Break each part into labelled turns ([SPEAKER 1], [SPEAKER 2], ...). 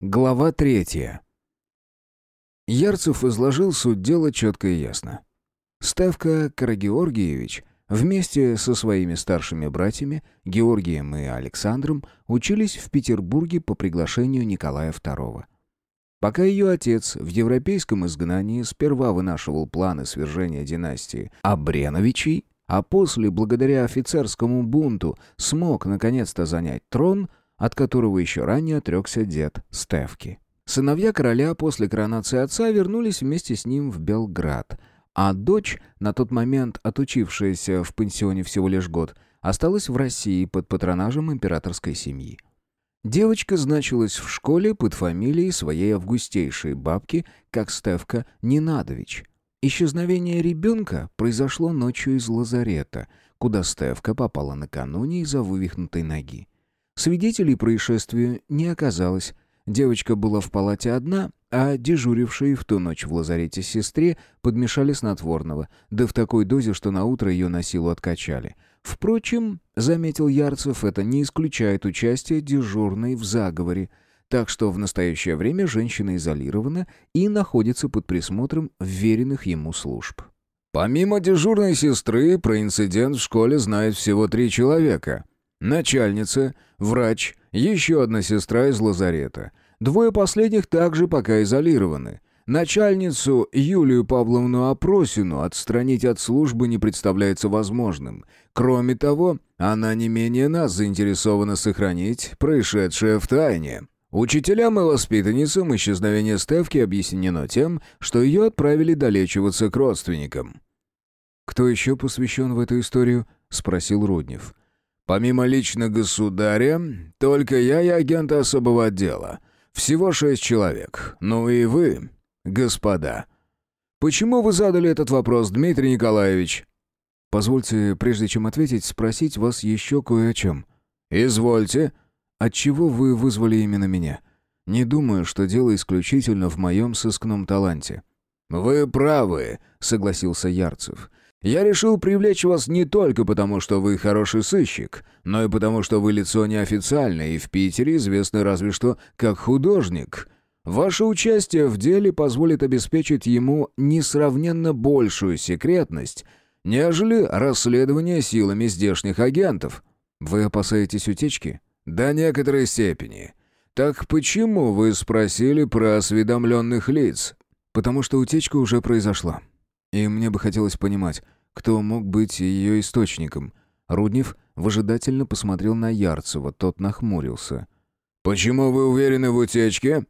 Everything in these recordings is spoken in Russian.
[SPEAKER 1] Глава третья. Ярцев изложил суть дела четко и ясно. Ставка Карагеоргиевич вместе со своими старшими братьями Георгием и Александром учились в Петербурге по приглашению Николая II. Пока ее отец в европейском изгнании сперва вынашивал планы свержения династии Абреновичей, а после, благодаря офицерскому бунту, смог наконец-то занять трон – от которого еще ранее отрекся дед Стевки. Сыновья короля после коронации отца вернулись вместе с ним в Белград, а дочь, на тот момент отучившаяся в пансионе всего лишь год, осталась в России под патронажем императорской семьи. Девочка значилась в школе под фамилией своей августейшей бабки, как Стевка Ненадович. Исчезновение ребенка произошло ночью из лазарета, куда Стевка попала накануне из-за вывихнутой ноги. Свидетелей происшествия не оказалось. Девочка была в палате одна, а дежурившие в ту ночь в лазарете сестре подмешали снотворного, да в такой дозе, что на утро ее на силу откачали. Впрочем, заметил Ярцев, это не исключает участие дежурной в заговоре, так что в настоящее время женщина изолирована и находится под присмотром веренных ему служб. Помимо дежурной сестры, про инцидент в школе знает всего три человека. Начальница, врач, еще одна сестра из лазарета. Двое последних также пока изолированы. Начальницу Юлию Павловну Опросину отстранить от службы не представляется возможным. Кроме того, она не менее нас заинтересована сохранить происшедшее в тайне. Учителям и воспитанницам исчезновение Стевки объяснено тем, что ее отправили долечиваться к родственникам. «Кто еще посвящен в эту историю?» — спросил Руднев. Помимо лично государя, только я и агенты особого отдела. Всего шесть человек. Ну и вы, господа. Почему вы задали этот вопрос, Дмитрий Николаевич? Позвольте, прежде чем ответить, спросить вас еще кое о чем. Извольте. Отчего вы вызвали именно меня? Не думаю, что дело исключительно в моем сыскном таланте. «Вы правы», — согласился Ярцев. Я решил привлечь вас не только потому, что вы хороший сыщик, но и потому, что вы лицо неофициальное и в Питере известны разве что как художник. Ваше участие в деле позволит обеспечить ему несравненно большую секретность, нежели расследование силами здешних агентов. Вы опасаетесь утечки? До некоторой степени. Так почему вы спросили про осведомленных лиц? Потому что утечка уже произошла. И мне бы хотелось понимать, кто мог быть ее источником. Руднев выжидательно посмотрел на Ярцева, тот нахмурился. «Почему вы уверены в утечке?»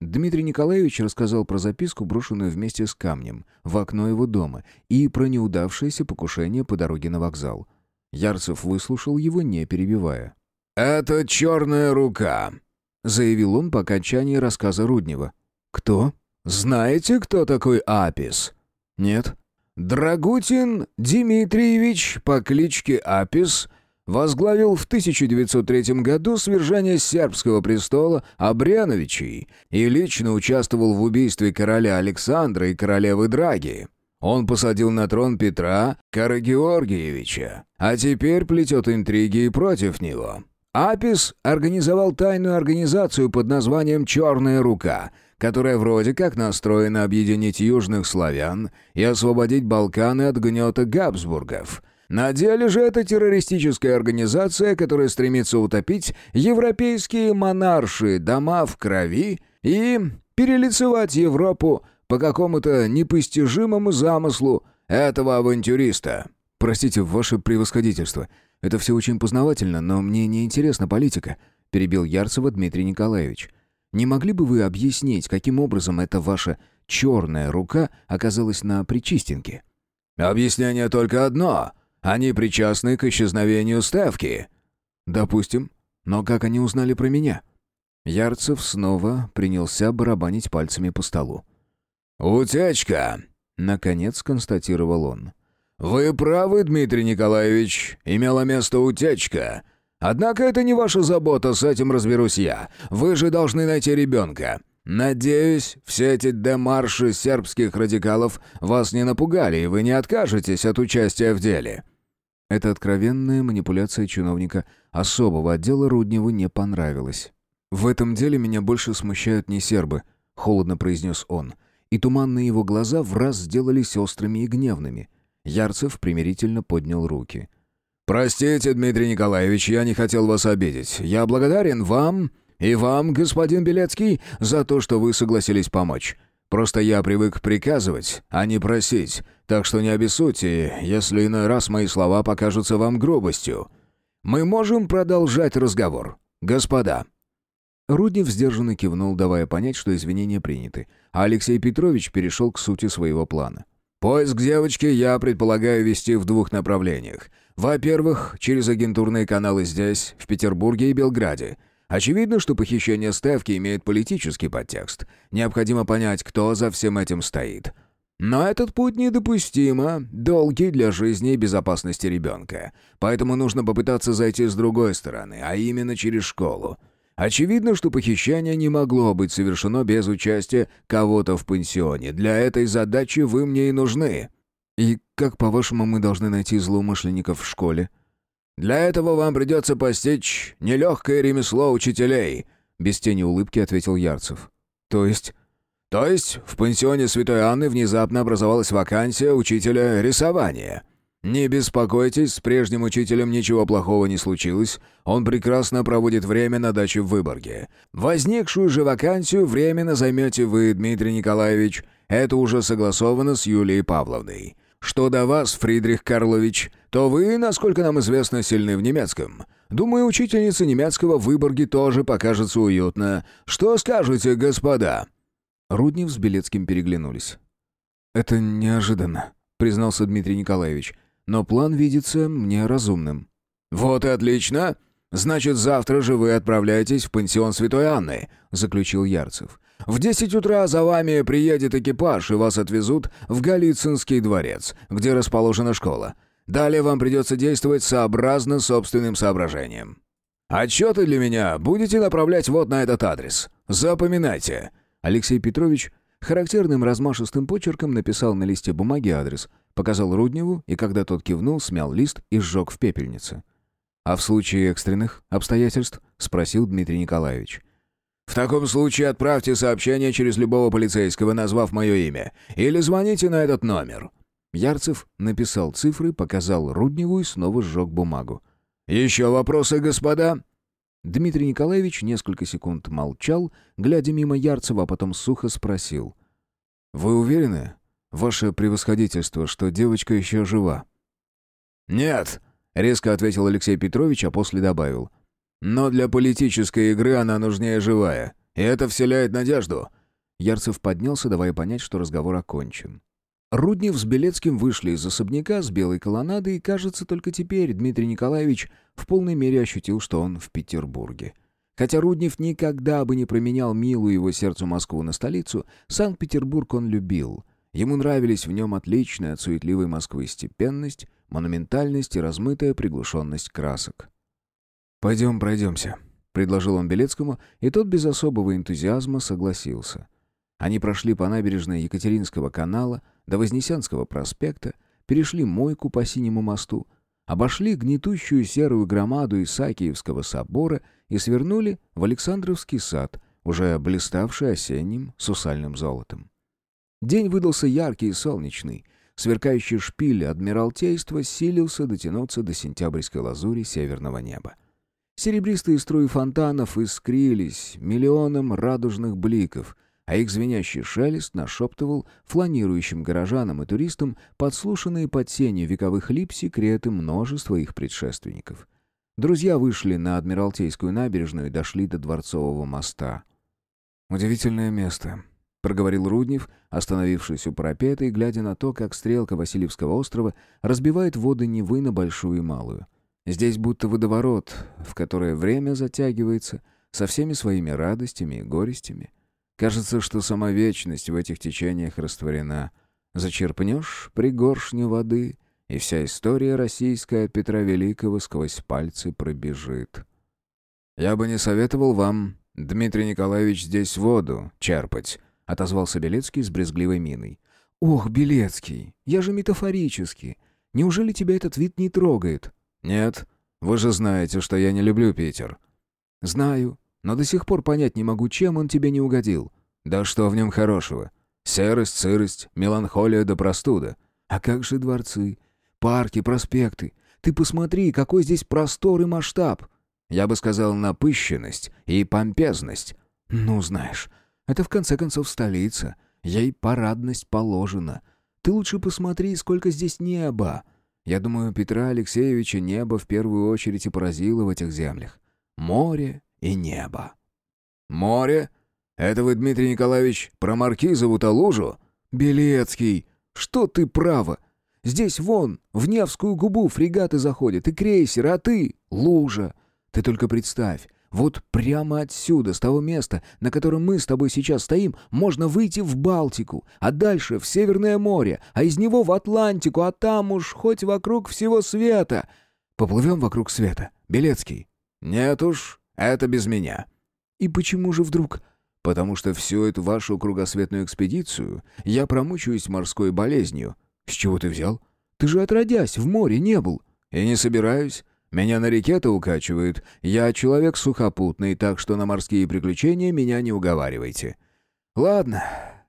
[SPEAKER 1] Дмитрий Николаевич рассказал про записку, брошенную вместе с камнем, в окно его дома, и про неудавшееся покушение по дороге на вокзал. Ярцев выслушал его, не перебивая. «Это черная рука», — заявил он по окончании рассказа Руднева. «Кто? Знаете, кто такой Апис?» «Нет». «Драгутин Дмитриевич по кличке Апис возглавил в 1903 году свержение сербского престола Абряновичей и лично участвовал в убийстве короля Александра и королевы Драги. Он посадил на трон Петра Карагеоргиевича, а теперь плетет интриги против него». Апис организовал тайную организацию под названием «Черная рука», которая вроде как настроена объединить южных славян и освободить Балканы от гнета Габсбургов. На деле же это террористическая организация, которая стремится утопить европейские монарши дома в крови и перелицевать Европу по какому-то непостижимому замыслу этого авантюриста. «Простите, ваше превосходительство, это все очень познавательно, но мне не интересна политика», перебил Ярцева Дмитрий Николаевич. Не могли бы вы объяснить, каким образом эта ваша черная рука оказалась на Причистенке?» «Объяснение только одно. Они причастны к исчезновению Ставки». «Допустим. Но как они узнали про меня?» Ярцев снова принялся барабанить пальцами по столу. «Утечка!» — наконец констатировал он. «Вы правы, Дмитрий Николаевич. Имела место утечка. Однако это не ваша забота, с этим разберусь я. Вы же должны найти ребенка. Надеюсь, все эти демарши сербских радикалов вас не напугали, и вы не откажетесь от участия в деле». Эта откровенная манипуляция чиновника особого отдела Рудневу не понравилась. «В этом деле меня больше смущают не сербы», — холодно произнес он. И туманные его глаза в раз сделались острыми и гневными. Ярцев примирительно поднял руки. «Простите, Дмитрий Николаевич, я не хотел вас обидеть. Я благодарен вам и вам, господин Белецкий, за то, что вы согласились помочь. Просто я привык приказывать, а не просить, так что не обессудьте, если иной раз мои слова покажутся вам грубостью. Мы можем продолжать разговор, господа». Руднев сдержанно кивнул, давая понять, что извинения приняты, а Алексей Петрович перешел к сути своего плана. «Поиск девочки я предполагаю вести в двух направлениях. Во-первых, через агентурные каналы здесь, в Петербурге и Белграде. Очевидно, что похищение Стевки имеет политический подтекст. Необходимо понять, кто за всем этим стоит. Но этот путь недопустимо, долгий для жизни и безопасности ребенка. Поэтому нужно попытаться зайти с другой стороны, а именно через школу. Очевидно, что похищение не могло быть совершено без участия кого-то в пансионе. Для этой задачи вы мне и нужны. И как, по-вашему, мы должны найти злоумышленников в школе? Для этого вам придется постичь нелегкое ремесло учителей, без тени улыбки ответил Ярцев. То есть... То есть в пансионе Святой Анны внезапно образовалась вакансия учителя рисования. Не беспокойтесь, с прежним учителем ничего плохого не случилось. Он прекрасно проводит время на даче в Выборге. Возникшую же вакансию временно займете вы, Дмитрий Николаевич. Это уже согласовано с Юлией Павловной. Что до вас, Фридрих Карлович, то вы, насколько нам известно, сильны в немецком. Думаю, учительница немецкого в Выборге тоже покажется уютно. Что скажете, господа?» Руднев с Белецким переглянулись. «Это неожиданно», — признался Дмитрий Николаевич. «Но план видится мне разумным». «Вот и отлично. Значит, завтра же вы отправляетесь в пансион Святой Анны», — заключил Ярцев. В десять утра за вами приедет экипаж, и вас отвезут в Голицынский дворец, где расположена школа. Далее вам придется действовать сообразно собственным соображениям. Отчеты для меня будете направлять вот на этот адрес. Запоминайте». Алексей Петрович характерным размашистым почерком написал на листе бумаги адрес, показал Рудневу, и когда тот кивнул, смял лист и сжег в пепельнице. «А в случае экстренных обстоятельств?» — спросил Дмитрий Николаевич. В таком случае отправьте сообщение через любого полицейского, назвав мое имя, или звоните на этот номер». Ярцев написал цифры, показал Рудневу и снова сжег бумагу. «Еще вопросы, господа?» Дмитрий Николаевич несколько секунд молчал, глядя мимо Ярцева, а потом сухо спросил. «Вы уверены, ваше превосходительство, что девочка еще жива?» «Нет», — резко ответил Алексей Петрович, а после добавил. Но для политической игры она нужнее живая. И это вселяет надежду». Ярцев поднялся, давая понять, что разговор окончен. Руднев с Белецким вышли из особняка с белой колоннадой, и, кажется, только теперь Дмитрий Николаевич в полной мере ощутил, что он в Петербурге. Хотя Руднев никогда бы не променял милую его сердцу Москву на столицу, Санкт-Петербург он любил. Ему нравились в нем отличная от суетливой Москвы степенность, монументальность и размытая приглушенность красок. «Пойдем пройдемся», — предложил он Белецкому, и тот без особого энтузиазма согласился. Они прошли по набережной Екатеринского канала до Вознесенского проспекта, перешли Мойку по Синему мосту, обошли гнетущую серую громаду Исаакиевского собора и свернули в Александровский сад, уже блиставший осенним сусальным золотом. День выдался яркий и солнечный. Сверкающий шпиль Адмиралтейства силился дотянуться до сентябрьской лазури северного неба. Серебристые струи фонтанов искрились миллионом радужных бликов, а их звенящий шелест нашептывал фланирующим горожанам и туристам подслушанные под сенью вековых лип секреты множества их предшественников. Друзья вышли на Адмиралтейскую набережную и дошли до Дворцового моста. «Удивительное место», — проговорил Руднев, остановившись у парапета и глядя на то, как стрелка Васильевского острова разбивает воды Невы на Большую и Малую. Здесь будто водоворот, в которое время затягивается со всеми своими радостями и горестями. Кажется, что сама вечность в этих течениях растворена. Зачерпнешь пригоршню воды, и вся история российская от Петра Великого сквозь пальцы пробежит. «Я бы не советовал вам, Дмитрий Николаевич, здесь воду черпать», — отозвался Белецкий с брезгливой миной. «Ох, Белецкий, я же метафорически. Неужели тебя этот вид не трогает?» «Нет, вы же знаете, что я не люблю Питер». «Знаю. но до сих пор понять не могу, чем он тебе не угодил». «Да что в нем хорошего? Серость, сырость, меланхолия да простуда. А как же дворцы, парки, проспекты? Ты посмотри, какой здесь простор и масштаб. Я бы сказал, напыщенность и помпезность. Ну, знаешь, это в конце концов столица. Ей парадность положена. Ты лучше посмотри, сколько здесь неба. Я думаю, Петра Алексеевича небо в первую очередь и поразило в этих землях. Море и небо. «Море? Это вы, Дмитрий Николаевич, про Маркизову-то лужу?» «Белецкий, что ты право? Здесь вон, в Невскую губу фрегаты заходят и крейсеры, а ты — лужа. Ты только представь, вот прямо отсюда, с того места, на котором мы с тобой сейчас стоим, можно выйти в Балтику, а дальше в Северное море, а из него в Атлантику, а там уж хоть вокруг всего света. Поплывем вокруг света, Белецкий?» «Нет уж, это без меня». «И почему же вдруг?» «Потому что всю эту вашу кругосветную экспедицию я промучаюсь морской болезнью». «С чего ты взял? Ты же отродясь в море не был». «И не собираюсь. Меня на реке-то укачивают. Я человек сухопутный, так что на морские приключения меня не уговаривайте». «Ладно,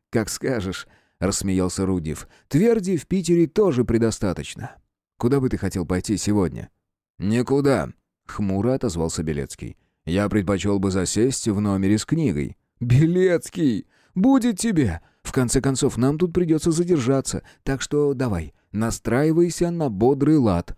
[SPEAKER 1] как скажешь», — рассмеялся Рудев. «Тверди в Питере тоже предостаточно. Куда бы ты хотел пойти сегодня?» «Никуда», — хмуро отозвался Белецкий. «Я предпочел бы засесть в номере с книгой». «Белецкий! Будет тебе! В конце концов, нам тут придется задержаться, так что давай, настраивайся на бодрый лад».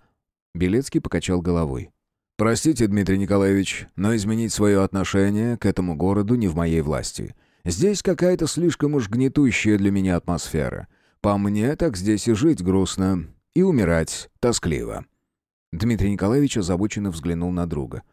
[SPEAKER 1] Белецкий покачал головой. «Простите, Дмитрий Николаевич, но изменить свое отношение к этому городу не в моей власти. Здесь какая-то слишком уж гнетущая для меня атмосфера. По мне, так здесь и жить грустно, и умирать тоскливо». Дмитрий Николаевич озабоченно взглянул на друга.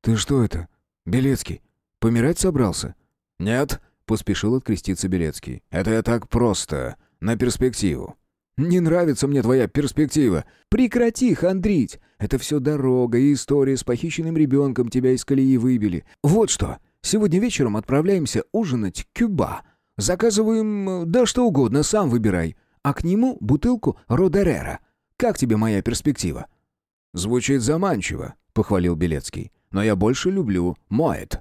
[SPEAKER 1] «Ты что это, Белецкий, помирать собрался?» «Нет», — поспешил откреститься Белецкий. «Это я так просто, на перспективу». «Не нравится мне твоя перспектива. Прекрати хандрить. Это все дорога и история с похищенным ребенком тебя из колеи выбили. Вот что, сегодня вечером отправляемся ужинать Кюба. Заказываем, да что угодно, сам выбирай. А к нему бутылку Родерера. Как тебе моя перспектива?» «Звучит заманчиво», — похвалил Белецкий. «Но я больше люблю Моэт».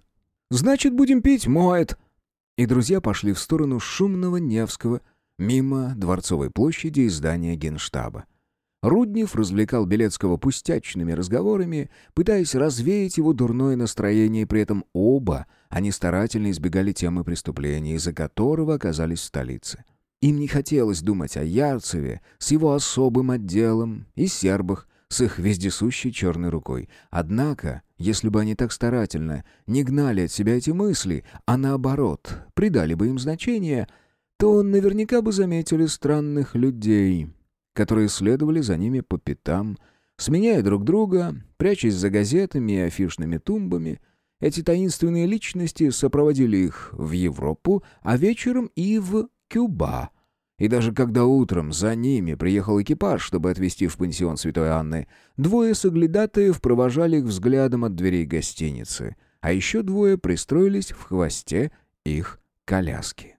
[SPEAKER 1] «Значит, будем пить Моэт». И друзья пошли в сторону шумного Невского, мимо Дворцовой площади и здания Генштаба. Руднев развлекал Белецкого пустячными разговорами, пытаясь развеять его дурное настроение, и при этом оба они старательно избегали темы преступления, из-за которого оказались в столице. Им не хотелось думать о Ярцеве с его особым отделом и сербах с их вездесущей черной рукой. Однако, если бы они так старательно не гнали от себя эти мысли, а наоборот, придали бы им значение — то наверняка бы заметили странных людей, которые следовали за ними по пятам, сменяя друг друга, прячась за газетами и афишными тумбами. Эти таинственные личности сопроводили их в Европу, а вечером и в Кюба. И даже когда утром за ними приехал экипаж, чтобы отвезти в пансион Святой Анны, двое соглядатаев провожали их взглядом от дверей гостиницы, а еще двое пристроились в хвосте их коляски.